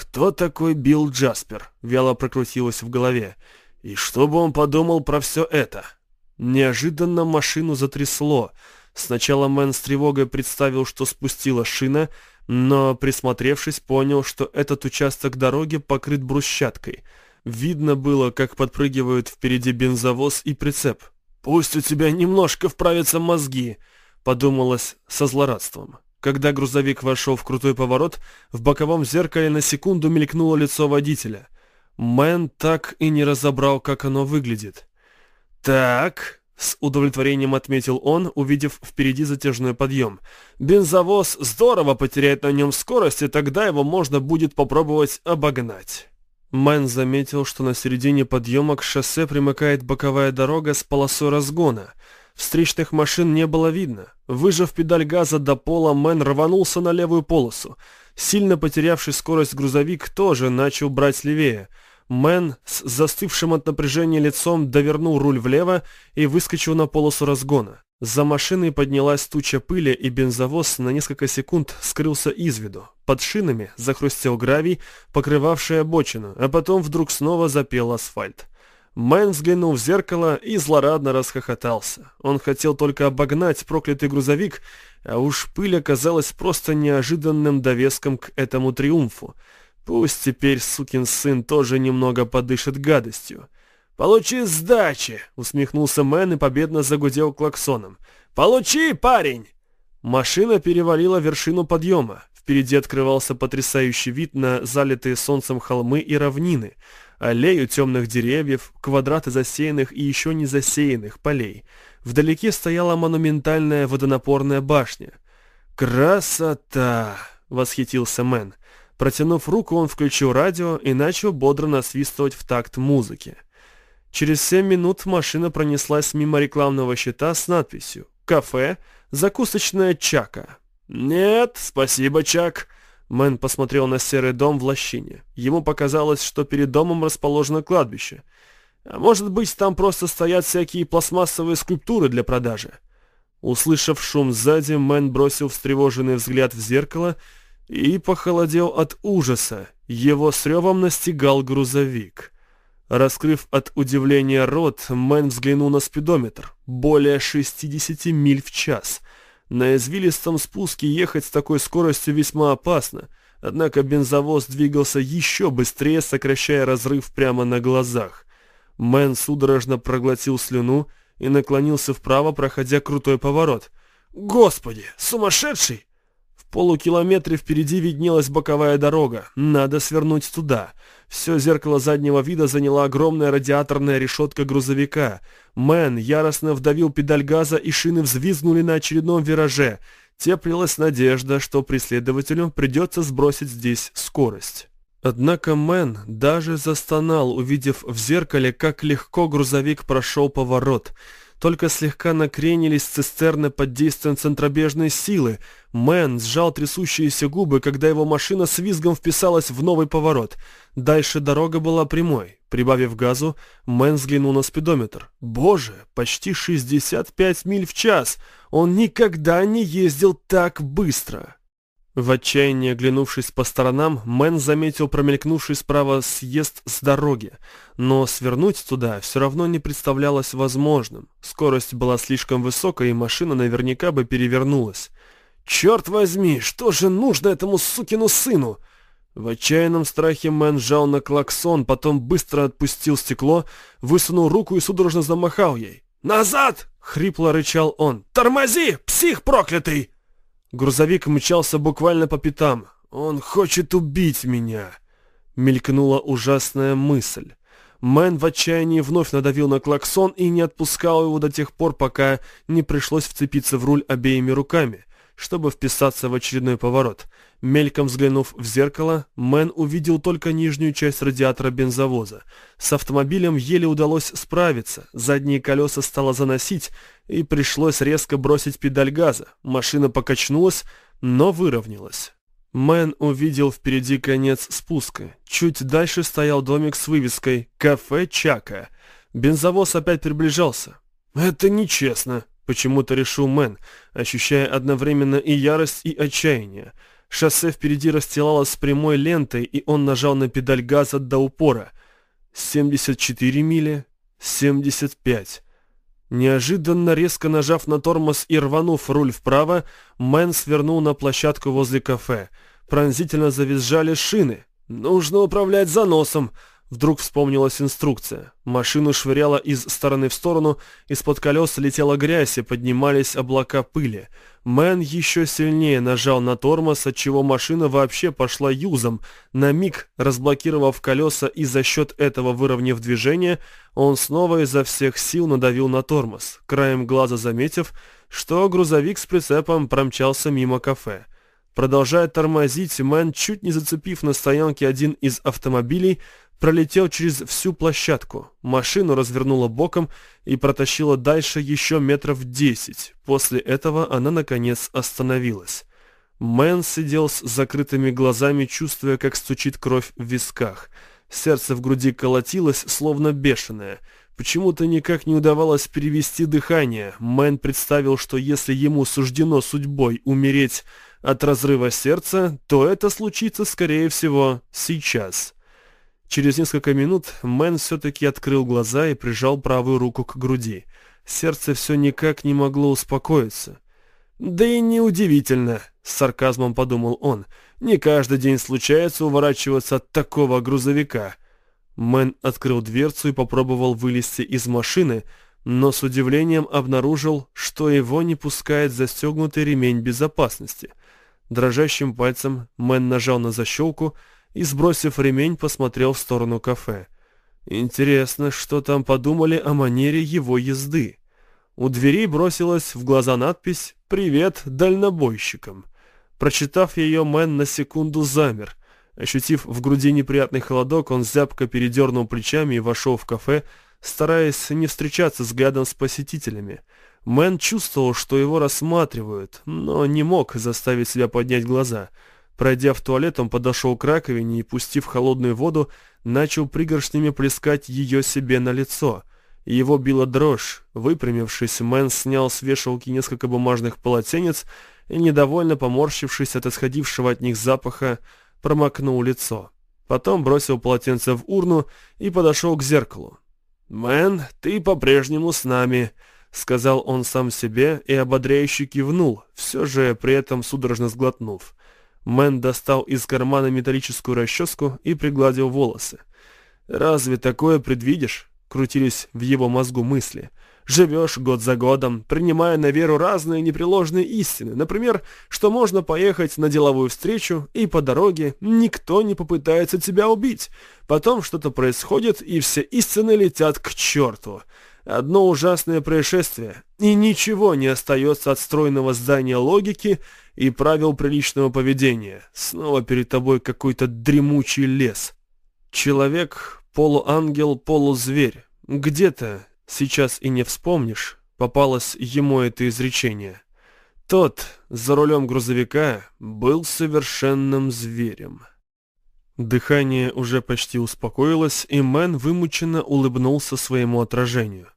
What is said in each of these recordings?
Кто такой Билл Джаспер? Вяло прокрутилось в голове. И что бы он подумал про все это? Неожиданно машину затрясло. Сначала Мэн с тревогой представил, что спустила шина, но, присмотревшись, понял, что этот участок дороги покрыт брусчаткой. Видно было, как подпрыгивают впереди бензовоз и прицеп. «Пусть у тебя немножко вправятся мозги», — подумалось со злорадством. Когда грузовик вошел в крутой поворот, в боковом зеркале на секунду мелькнуло лицо водителя. Мэн так и не разобрал, как оно выглядит. «Так», — с удовлетворением отметил он, увидев впереди затяжной подъем. «Бензовоз здорово потеряет на нем скорость, и тогда его можно будет попробовать обогнать». Мэн заметил, что на середине подъема к шоссе примыкает боковая дорога с полосой разгона — Встречных машин не было видно. Выжав педаль газа до пола, Мэн рванулся на левую полосу. Сильно потерявший скорость грузовик тоже начал брать левее. Мэн с застывшим от напряжения лицом довернул руль влево и выскочил на полосу разгона. За машиной поднялась туча пыли, и бензовоз на несколько секунд скрылся из виду. Под шинами захрустел гравий, покрывавший обочину, а потом вдруг снова запел асфальт. Мэн взглянул в зеркало и злорадно расхохотался. Он хотел только обогнать проклятый грузовик, а уж пыль оказалась просто неожиданным довеском к этому триумфу. Пусть теперь сукин сын тоже немного подышит гадостью. «Получи сдачи!» — усмехнулся Мэн и победно загудел клаксоном. «Получи, парень!» Машина перевалила вершину подъема. Впереди открывался потрясающий вид на залитые солнцем холмы и равнины — аллею темных деревьев, квадраты засеянных и еще не засеянных полей. Вдалеке стояла монументальная водонапорная башня. «Красота!» — восхитился Мэн. Протянув руку, он включил радио и начал бодро насвистывать в такт музыки. Через семь минут машина пронеслась мимо рекламного щита с надписью «Кафе. Закусочная Чака». «Нет, спасибо, Чак», Мэн посмотрел на серый дом в лощине. Ему показалось, что перед домом расположено кладбище. А может быть, там просто стоят всякие пластмассовые скульптуры для продажи. Услышав шум сзади, Мэн бросил встревоженный взгляд в зеркало и похолодел от ужаса. Его с ревом настигал грузовик. Раскрыв от удивления рот, Мэн взглянул на спидометр. Более 60 миль в час — на извилистом спуске ехать с такой скоростью весьма опасно, однако бензовоз двигался еще быстрее, сокращая разрыв прямо на глазах. Мэн судорожно проглотил слюну и наклонился вправо, проходя крутой поворот. «Господи, сумасшедший!» В полукилометре впереди виднелась боковая дорога. Надо свернуть туда. Все зеркало заднего вида заняла огромная радиаторная решетка грузовика. Мэн яростно вдавил педаль газа, и шины взвизгнули на очередном вираже. Теплилась надежда, что преследователю придется сбросить здесь скорость. Однако Мэн даже застонал, увидев в зеркале, как легко грузовик прошел поворот – только слегка накренились цистерны под действием центробежной силы. Мэн сжал трясущиеся губы, когда его машина с визгом вписалась в новый поворот. Дальше дорога была прямой. Прибавив газу, Мэн взглянул на спидометр. Боже, почти 65 миль в час! Он никогда не ездил так быстро! В отчаянии оглянувшись по сторонам, Мэн заметил промелькнувший справа съезд с дороги, но свернуть туда все равно не представлялось возможным. Скорость была слишком высокой, и машина наверняка бы перевернулась. «Черт возьми, что же нужно этому сукину сыну?» В отчаянном страхе Мэн нажал на клаксон, потом быстро отпустил стекло, высунул руку и судорожно замахал ей. «Назад!» — хрипло рычал он. «Тормози, псих проклятый!» Грузовик мчался буквально по пятам. «Он хочет убить меня!» Мелькнула ужасная мысль. Мэн в отчаянии вновь надавил на клаксон и не отпускал его до тех пор, пока не пришлось вцепиться в руль обеими руками чтобы вписаться в очередной поворот. Мельком взглянув в зеркало, Мэн увидел только нижнюю часть радиатора бензовоза. С автомобилем еле удалось справиться, задние колеса стало заносить, и пришлось резко бросить педаль газа. Машина покачнулась, но выровнялась. Мэн увидел впереди конец спуска. Чуть дальше стоял домик с вывеской «Кафе Чака». Бензовоз опять приближался. «Это нечестно», Почему-то решил Мэн, ощущая одновременно и ярость, и отчаяние. Шоссе впереди расстилалось прямой лентой, и он нажал на педаль газа до упора. 74 мили, 75. Неожиданно резко нажав на тормоз и рванув руль вправо, Мэн свернул на площадку возле кафе. Пронзительно завизжали шины. «Нужно управлять заносом!» Вдруг вспомнилась инструкция. Машину швыряло из стороны в сторону, из-под колес летела грязь и поднимались облака пыли. Мэн еще сильнее нажал на тормоз, отчего машина вообще пошла юзом. На миг, разблокировав колеса и за счет этого выровняв движение, он снова изо всех сил надавил на тормоз, краем глаза заметив, что грузовик с прицепом промчался мимо кафе. Продолжая тормозить, Мэн, чуть не зацепив на стоянке один из автомобилей, пролетел через всю площадку. Машину развернуло боком и протащило дальше еще метров десять. После этого она, наконец, остановилась. Мэн сидел с закрытыми глазами, чувствуя, как стучит кровь в висках. Сердце в груди колотилось, словно бешеное. Почему-то никак не удавалось перевести дыхание. Мэн представил, что если ему суждено судьбой умереть от разрыва сердца, то это случится, скорее всего, сейчас. Через несколько минут Мэн все-таки открыл глаза и прижал правую руку к груди. Сердце все никак не могло успокоиться. «Да и неудивительно», — с сарказмом подумал он. «Не каждый день случается уворачиваться от такого грузовика». Мэн открыл дверцу и попробовал вылезти из машины, но с удивлением обнаружил, что его не пускает застегнутый ремень безопасности. Дрожащим пальцем Мэн нажал на защелку, и, сбросив ремень, посмотрел в сторону кафе. Интересно, что там подумали о манере его езды. У дверей бросилась в глаза надпись «Привет дальнобойщикам». Прочитав ее, Мэн на секунду замер. Ощутив в груди неприятный холодок, он зябко передернул плечами и вошел в кафе, стараясь не встречаться взглядом с посетителями. Мэн чувствовал, что его рассматривают, но не мог заставить себя поднять глаза – Пройдя в туалет, он подошел к раковине и, пустив холодную воду, начал пригоршнями плескать ее себе на лицо. Его била дрожь. Выпрямившись, Мэн снял с вешалки несколько бумажных полотенец и, недовольно поморщившись от исходившего от них запаха, промокнул лицо. Потом бросил полотенце в урну и подошел к зеркалу. «Мэн, ты по-прежнему с нами», — сказал он сам себе и ободряюще кивнул, все же при этом судорожно сглотнув. Мэн достал из кармана металлическую расческу и пригладил волосы. «Разве такое предвидишь?» — крутились в его мозгу мысли. «Живешь год за годом, принимая на веру разные непреложные истины. Например, что можно поехать на деловую встречу, и по дороге никто не попытается тебя убить. Потом что-то происходит, и все истины летят к черту. Одно ужасное происшествие, и ничего не остается от стройного здания логики — и правил приличного поведения. Снова перед тобой какой-то дремучий лес. Человек, полуангел, полузверь. Где-то, сейчас и не вспомнишь, попалось ему это изречение. Тот, за рулем грузовика, был совершенным зверем. Дыхание уже почти успокоилось, и Мэн вымученно улыбнулся своему отражению.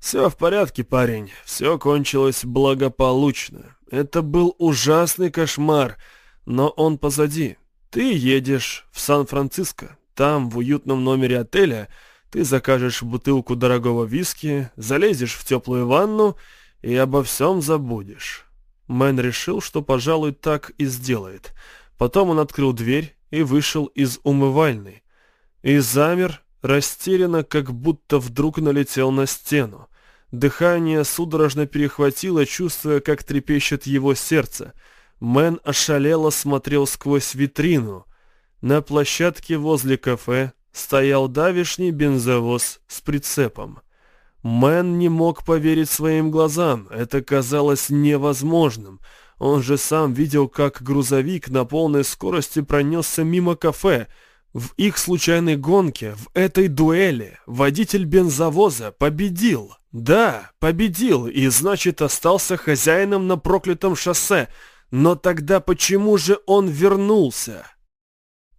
«Все в порядке, парень, все кончилось благополучно. Это был ужасный кошмар, но он позади. Ты едешь в Сан-Франциско. Там, в уютном номере отеля, ты закажешь бутылку дорогого виски, залезешь в теплую ванну и обо всем забудешь. Мэн решил, что, пожалуй, так и сделает. Потом он открыл дверь и вышел из умывальной. И замер, растерянно, как будто вдруг налетел на стену. Дыхание судорожно перехватило, чувствуя, как трепещет его сердце. Мэн ошалело смотрел сквозь витрину. На площадке возле кафе стоял давешний бензовоз с прицепом. Мэн не мог поверить своим глазам, это казалось невозможным. Он же сам видел, как грузовик на полной скорости пронесся мимо кафе. В их случайной гонке, в этой дуэли, водитель бензовоза победил. Да, победил и, значит, остался хозяином на проклятом шоссе. Но тогда почему же он вернулся?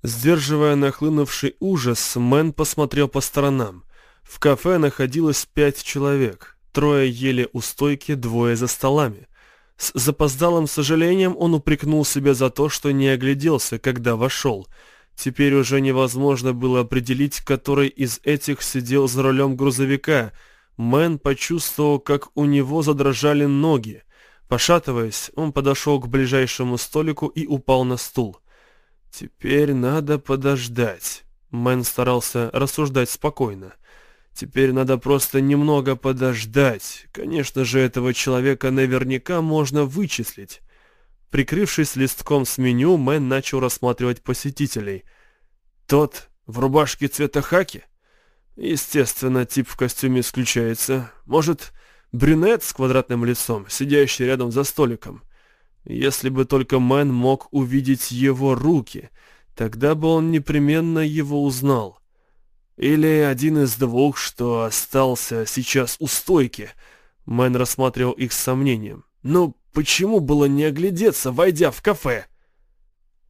Сдерживая нахлынувший ужас, Мэн посмотрел по сторонам. В кафе находилось пять человек. Трое ели у стойки, двое за столами. С запоздалым сожалением он упрекнул себя за то, что не огляделся, когда вошел. Теперь уже невозможно было определить, который из этих сидел за рулем грузовика. Мэн почувствовал, как у него задрожали ноги. Пошатываясь, он подошел к ближайшему столику и упал на стул. «Теперь надо подождать». Мэн старался рассуждать спокойно. Теперь надо просто немного подождать. Конечно же, этого человека наверняка можно вычислить. Прикрывшись листком с меню, Мэн начал рассматривать посетителей. Тот в рубашке цвета хаки? Естественно, тип в костюме исключается. Может, брюнет с квадратным лицом, сидящий рядом за столиком? Если бы только Мэн мог увидеть его руки, тогда бы он непременно его узнал. Или один из двух, что остался сейчас у стойки. Мэн рассматривал их с сомнением. Ну, почему было не оглядеться, войдя в кафе?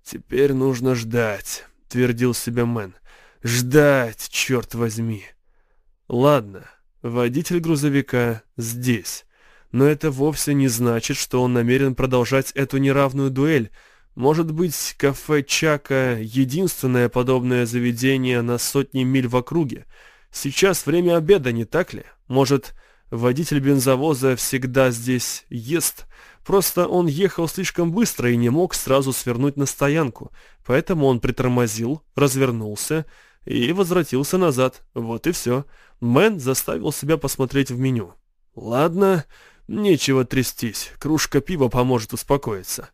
Теперь нужно ждать, твердил себе Мэн. Ждать, черт возьми. Ладно, водитель грузовика здесь. Но это вовсе не значит, что он намерен продолжать эту неравную дуэль, может быть, кафе Чака — единственное подобное заведение на сотни миль в округе. Сейчас время обеда, не так ли? Может, водитель бензовоза всегда здесь ест? Просто он ехал слишком быстро и не мог сразу свернуть на стоянку, поэтому он притормозил, развернулся и возвратился назад. Вот и все. Мэн заставил себя посмотреть в меню. Ладно, нечего трястись, кружка пива поможет успокоиться.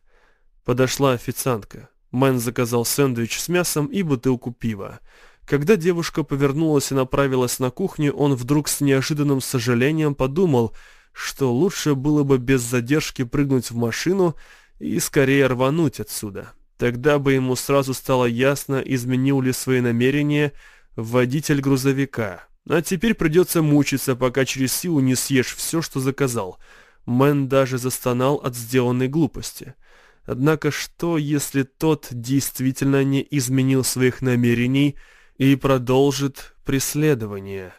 Подошла официантка. Мэн заказал сэндвич с мясом и бутылку пива. Когда девушка повернулась и направилась на кухню, он вдруг с неожиданным сожалением подумал, что лучше было бы без задержки прыгнуть в машину и скорее рвануть отсюда. Тогда бы ему сразу стало ясно, изменил ли свои намерения водитель грузовика. А теперь придется мучиться, пока через силу не съешь все, что заказал. Мэн даже застонал от сделанной глупости. Однако что, если тот действительно не изменил своих намерений и продолжит преследование?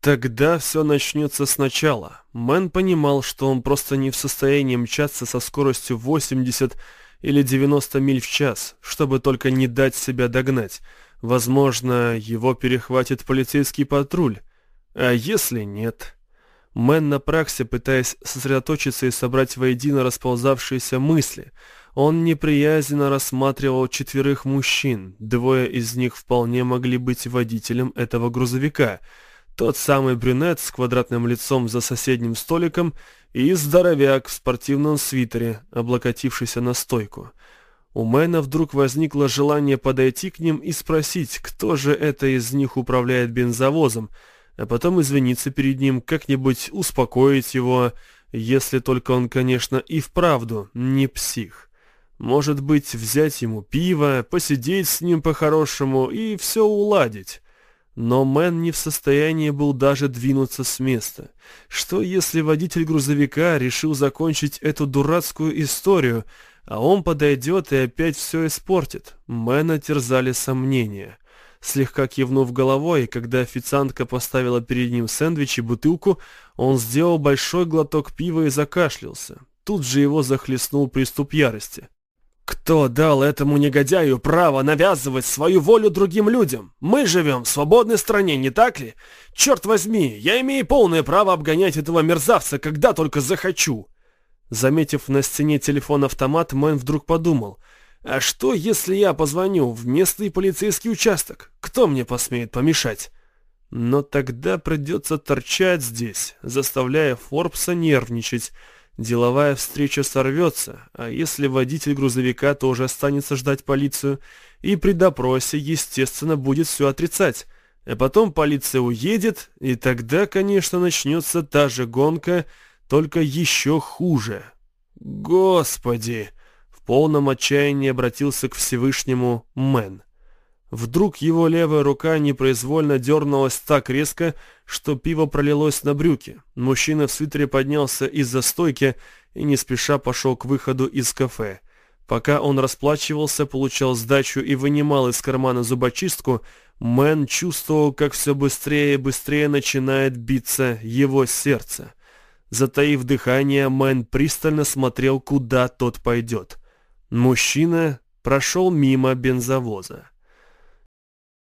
Тогда все начнется сначала. Мэн понимал, что он просто не в состоянии мчаться со скоростью 80 или 90 миль в час, чтобы только не дать себя догнать. Возможно, его перехватит полицейский патруль. А если нет... Мэн напрягся, пытаясь сосредоточиться и собрать воедино расползавшиеся мысли. Он неприязненно рассматривал четверых мужчин, двое из них вполне могли быть водителем этого грузовика. Тот самый брюнет с квадратным лицом за соседним столиком и здоровяк в спортивном свитере, облокотившийся на стойку. У Мэна вдруг возникло желание подойти к ним и спросить, кто же это из них управляет бензовозом, а потом извиниться перед ним, как-нибудь успокоить его, если только он, конечно, и вправду не псих. Может быть, взять ему пиво, посидеть с ним по-хорошему и все уладить. Но Мэн не в состоянии был даже двинуться с места. Что если водитель грузовика решил закончить эту дурацкую историю, а он подойдет и опять все испортит? Мэна терзали сомнения. Слегка кивнув головой, когда официантка поставила перед ним сэндвич и бутылку, он сделал большой глоток пива и закашлялся. Тут же его захлестнул приступ ярости. «Кто дал этому негодяю право навязывать свою волю другим людям? Мы живем в свободной стране, не так ли? Черт возьми, я имею полное право обгонять этого мерзавца, когда только захочу!» Заметив на стене телефон-автомат, Мэн вдруг подумал – а что, если я позвоню в местный полицейский участок? Кто мне посмеет помешать? Но тогда придется торчать здесь, заставляя Форбса нервничать. Деловая встреча сорвется, а если водитель грузовика тоже останется ждать полицию, и при допросе, естественно, будет все отрицать. А потом полиция уедет, и тогда, конечно, начнется та же гонка, только еще хуже. Господи! Полном отчаянии обратился к Всевышнему Мэн. Вдруг его левая рука непроизвольно дернулась так резко, что пиво пролилось на брюки. Мужчина в свитере поднялся из-за стойки и не спеша пошел к выходу из кафе. Пока он расплачивался, получал сдачу и вынимал из кармана зубочистку, Мэн чувствовал, как все быстрее и быстрее начинает биться его сердце. Затаив дыхание, Мэн пристально смотрел, куда тот пойдет. Мужчина прошел мимо бензовоза.